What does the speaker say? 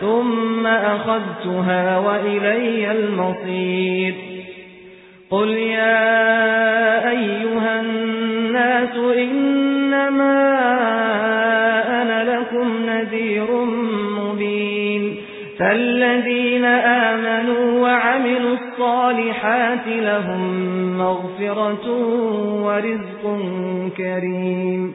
ثم أخذتها وإلي المصير. قل يا أيها الناس إنما أنا لكم نذير مبين. فالذين آمنوا وعملوا الصالحات لهم مغفرة ورزق كريم.